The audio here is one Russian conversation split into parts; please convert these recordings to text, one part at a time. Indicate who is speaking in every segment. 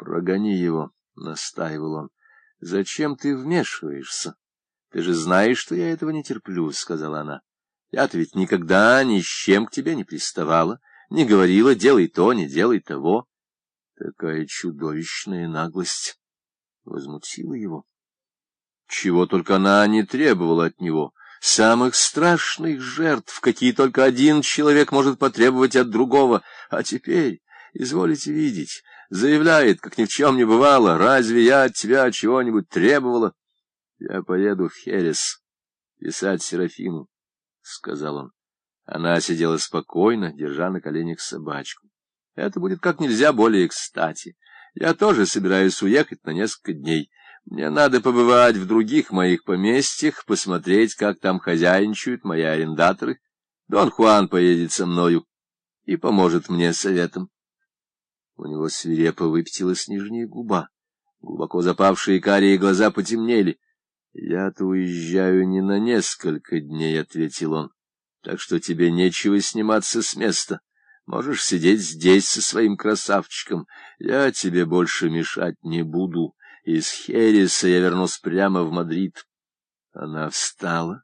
Speaker 1: Прогони его, — настаивал он. — Зачем ты вмешиваешься? Ты же знаешь, что я этого не терплю, — сказала она. Я-то ведь никогда ни с чем к тебе не приставала, не говорила, делай то, не делай того. Такая чудовищная наглость возмутила его. Чего только она не требовала от него, самых страшных жертв, какие только один человек может потребовать от другого. А теперь, изволите видеть, заявляет, как ни в чем не бывало, разве я от тебя чего-нибудь требовала? Я поеду в Херес писать Серафину, — сказал он. Она сидела спокойно, держа на коленях собачку. Это будет как нельзя более кстати. Я тоже собираюсь уехать на несколько дней. Мне надо побывать в других моих поместьях, посмотреть, как там хозяйничают мои арендаторы. Дон Хуан поедет со мною и поможет мне советом. У него свирепо выпятилась нижняя губа. Глубоко запавшие карие глаза потемнели. — Я-то уезжаю не на несколько дней, — ответил он, — так что тебе нечего сниматься с места. Можешь сидеть здесь со своим красавчиком. Я тебе больше мешать не буду. Из Хереса я вернусь прямо в Мадрид. Она встала,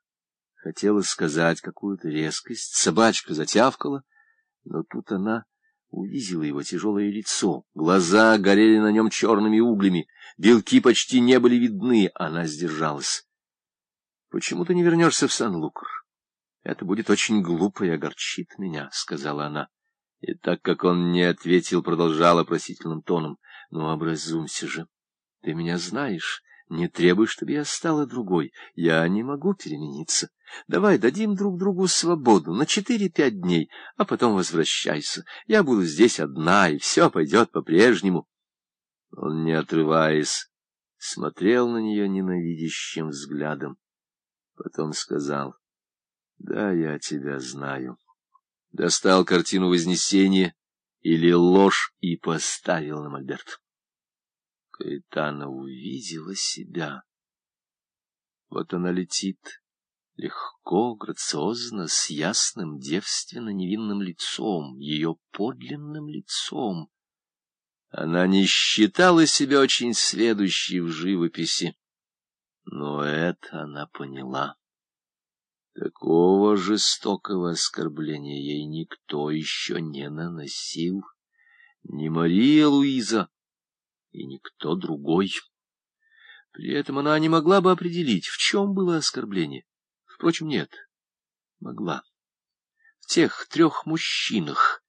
Speaker 1: хотела сказать какую-то резкость. Собачка затявкала, но тут она увидела его тяжелое лицо. Глаза горели на нем черными углями, белки почти не были видны. Она сдержалась. — Почему ты не вернешься в Сан-Лукр? — Это будет очень глупо и огорчит меня, — сказала она. И так как он не ответил, продолжала просительным тоном. — Ну, образумься же. Ты меня знаешь. Не требуй, чтобы я стала другой. Я не могу перемениться. Давай дадим друг другу свободу на четыре-пять дней, а потом возвращайся. Я буду здесь одна, и все пойдет по-прежнему. Он, не отрываясь, смотрел на нее ненавидящим взглядом. Потом сказал, — Да, я тебя знаю достал картину Вознесения или ложь и поставил на мольберт. Каэтана увидела себя. Вот она летит, легко, грациозно, с ясным, девственно-невинным лицом, ее подлинным лицом. Она не считала себя очень сведущей в живописи, но это она поняла. Такого жестокого оскорбления ей никто еще не наносил. Ни Мария Луиза и никто другой. При этом она не могла бы определить, в чем было оскорбление. Впрочем, нет, могла. В тех трех мужчинах,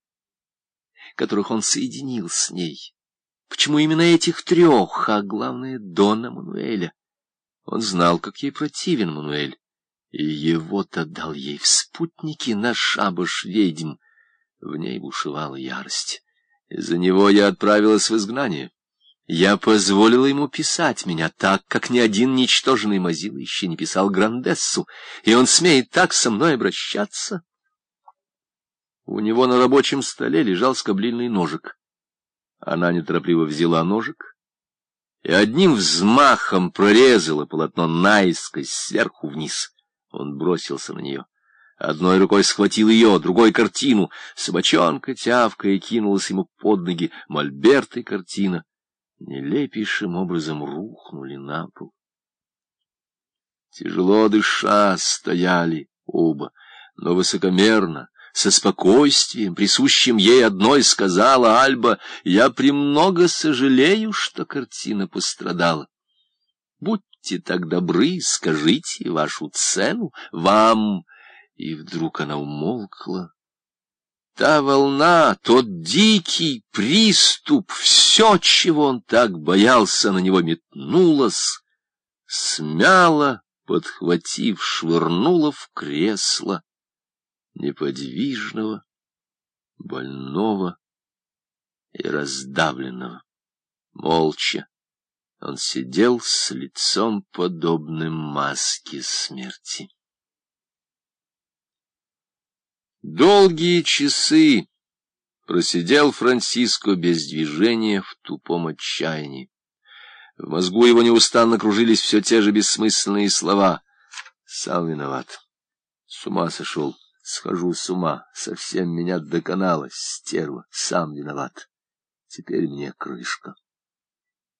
Speaker 1: которых он соединил с ней. Почему именно этих трех, а главное, Дона Мануэля? Он знал, как ей противен Мануэль. И его-то дал ей в спутники на шабаш ведьм. В ней бушевала ярость. Из-за него я отправилась в изгнание. Я позволила ему писать меня так, как ни один ничтожный мазила еще не писал Грандессу, и он смеет так со мной обращаться. У него на рабочем столе лежал скоблильный ножик. Она неторопливо взяла ножик и одним взмахом прорезала полотно наискось сверху вниз — он бросился на нее. Одной рукой схватил ее, другой — картину. Собачонка, тявкая, кинулась ему под ноги. Мольберт и картина нелепейшим образом рухнули на пол. Тяжело дыша стояли оба, но высокомерно, со спокойствием, присущим ей одной, сказала Альба, «Я премного сожалею, что картина пострадала. Будь будьте так добры, скажите вашу цену вам. И вдруг она умолкла. Та волна, тот дикий приступ, все, чего он так боялся, на него метнулось, смяло, подхватив, швырнула в кресло неподвижного, больного и раздавленного, молча. Он сидел с лицом, подобным маске смерти. Долгие часы просидел Франциско без движения в тупом отчаянии. В мозгу его неустанно кружились все те же бессмысленные слова. Сам виноват. С ума сошел. Схожу с ума. Совсем меня доконала, стерва. Сам виноват. Теперь мне крышка.